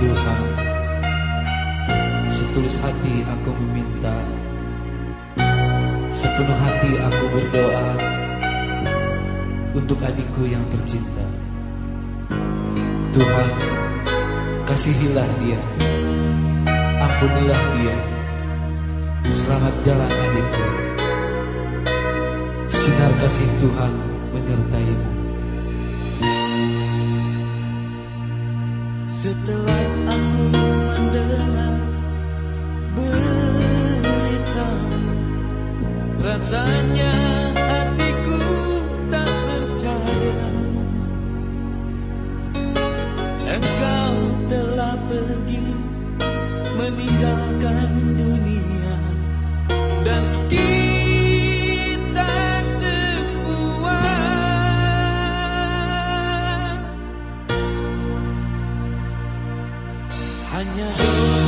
Tuhan Setulus hati aku meminta. Sepenuh hati aku berdoa Untuk adikku yang tercinta. Tuhan Kasihilah dia. Ampunilah dia. Selamat jalan adikku. Sinar kasih Tuhan menyertaimu Setelah aku mendengar berita, Rasanya hatiku tak percaya. Engkau telah pergi meninggalkan dunia Dan kini hanya doa